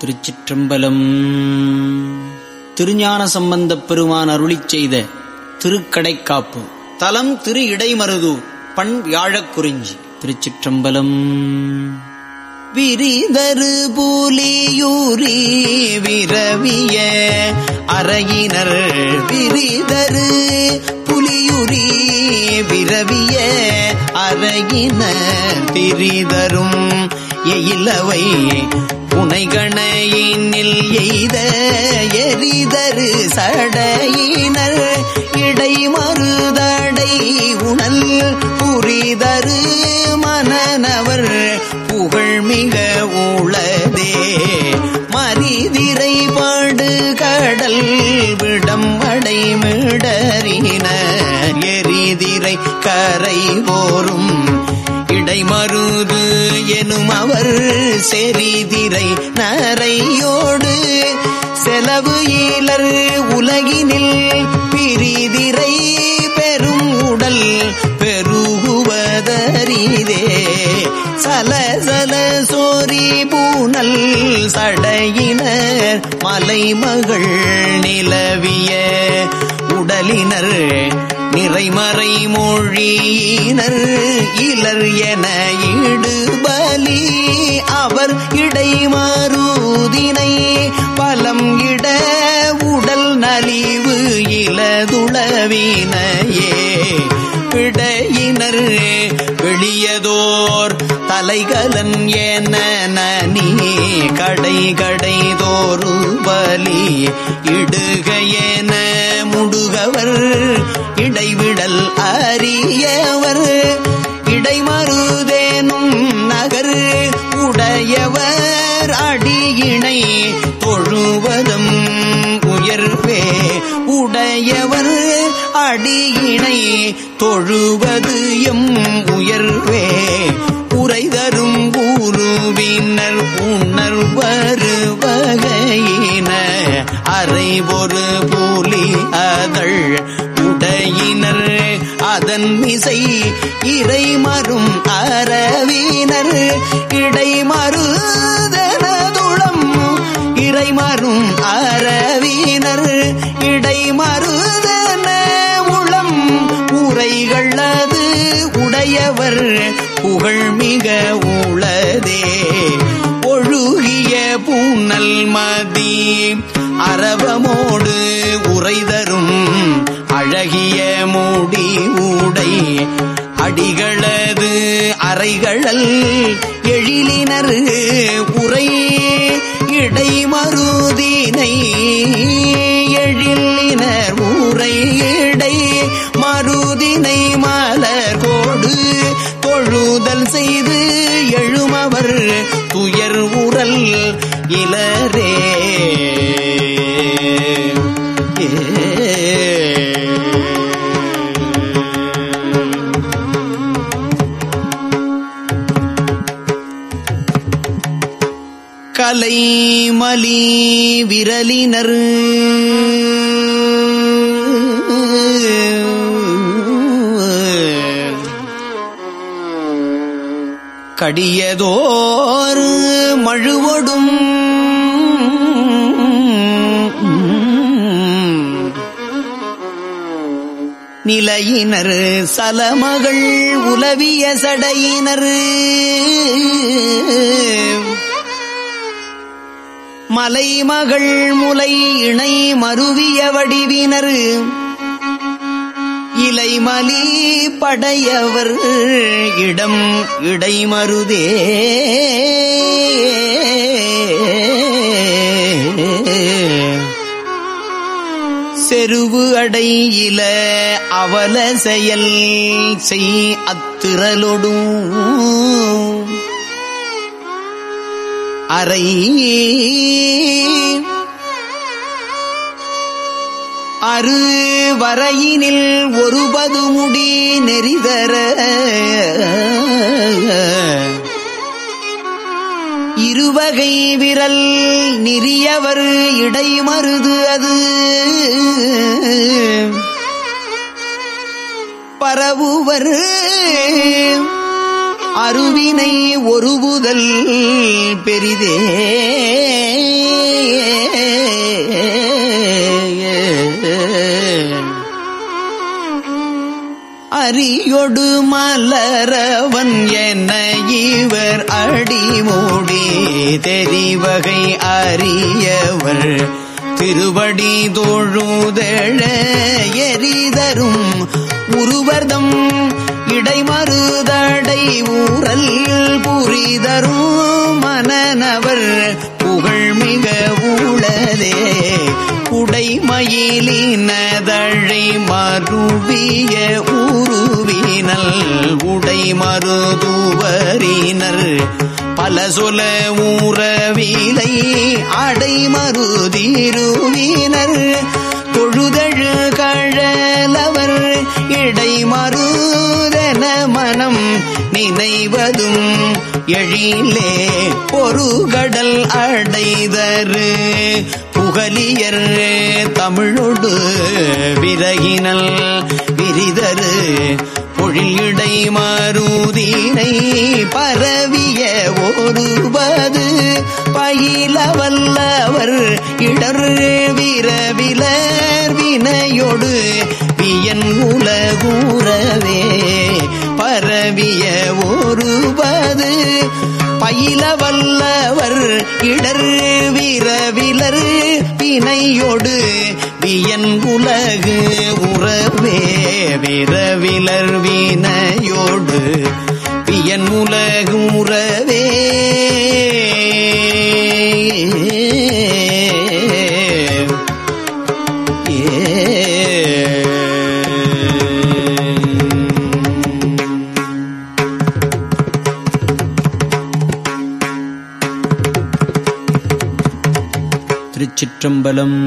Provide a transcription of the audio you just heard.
திருச்சிற்றம்பலம். திருஞான சம்பந்தப் பெருமான் அருளிச் செய்த திருக்கடைக்காப்பு. தலம் திரு இடைமருதூர் பண் வியாழக்குறிஞ்சி திருச்சிற்றம்பலம். விரிதரு பூலியூரி விரவிய அறையினர் விரிதரு புலியுரி விரவிய அறையினர் பிரிதரும் எயிலவை புனைகணையினில் எய்த எரிதரு சடையினர் இடை மறுதடை உணல் புரிதரு மனநவர் புகழ் மிக உளதே மரிதிரை பாடு கடல் விடம் அடைமிடறின எரிதிரை கரை போரும் இடை மருது எனும் அவர் செறிதிரை நரையோடு. செலவு ஈலர் உலகினில் பிரிதிரை பெரும் உடல் பெருகுவதறிதே. சல சல சோரி பூனல் சடையினர் மலைமகள் நிலவிய உடலினர் நிறைமறை மொழியினர் இலர் என இடுபலி. அவர் இடைமாறுதினை பலம் இட உடல் நலிவு இலதுளவினையே. பிடையினரே வெளியதோர் தலைகலன் ஏன நீ கடை கடை தோறு பலி இடுக முடுகவர் இடைவிடல் அறியவர். இடைமருதேனும் நகர் உடையவர். அடியினை தொழுவதும் உயர்வே. உடையவர் அடியினை தொழுவது எம் உயர்வே. உரை தரும் ஊருவினர் உணர்வரு வகையின அரைபொரு பூலி அதழ் உடையினர் அதன் மிசை இறை மறும் உடையவர் புகழ் மிக உளதே ஒழுகிய பூனல் மதி அரவமோடு உரைதரும் அழகிய மூடி ஊடை அடிகளது அறைகளல் எழிலினர் உரை இடைமருதினை விரலினர். கடியதோர் மழுவடும். நிலையினர் சலமகள் உலவிய சடையினர். மலைமகள் முலை இணை மருவிய வடிவினர். இலைமலி படையவர் இடம் இடைமருதே செருவு அடையில அவல செயல் செய் அத்திரலொடும் அறை. அரு வரையினில் ஒருபது முடி நெறிதர. இருவகை விரல் நிறியவர் இடைமருது அது. பரவுவர். அருவினை ஒருவுதல் பெரிதே. அரியொடு மலரவன் என இவர் அடிமூடி தெரிவகை அறியவர். திருவடி தோழுதழ எரிதரும் உருவர்தம் இடைமறுதடை ஊரல் புரிதரும் மனநவர் புகழ் மிக ஊழதே உடைமயிலினதழை மருவிய உருவினல் உடை மருதுவரினர் பல சொல ஊறவிலை அடை மருதீருவினர் தொழுதழு கழலவர் இடை மருதன மனம் நினைவதும் எழிலே ஒரு கடல் அடைதரு. புகலியர் தமிழொடு விரகினல் விரிதரு. பொழியடை மருதீனை பரவிய ஒருபது. பயில வல்லவர் இடர் விரவிலர் வினையொடு. வியன் உலகூறவே பரவிய ஒருபது பயில வல்லவர் இடர் விரவிலர். வினையொடு வியன் உலகு உறவே விரவிலர் வினையோ திருச்சிற்றம்பலம்.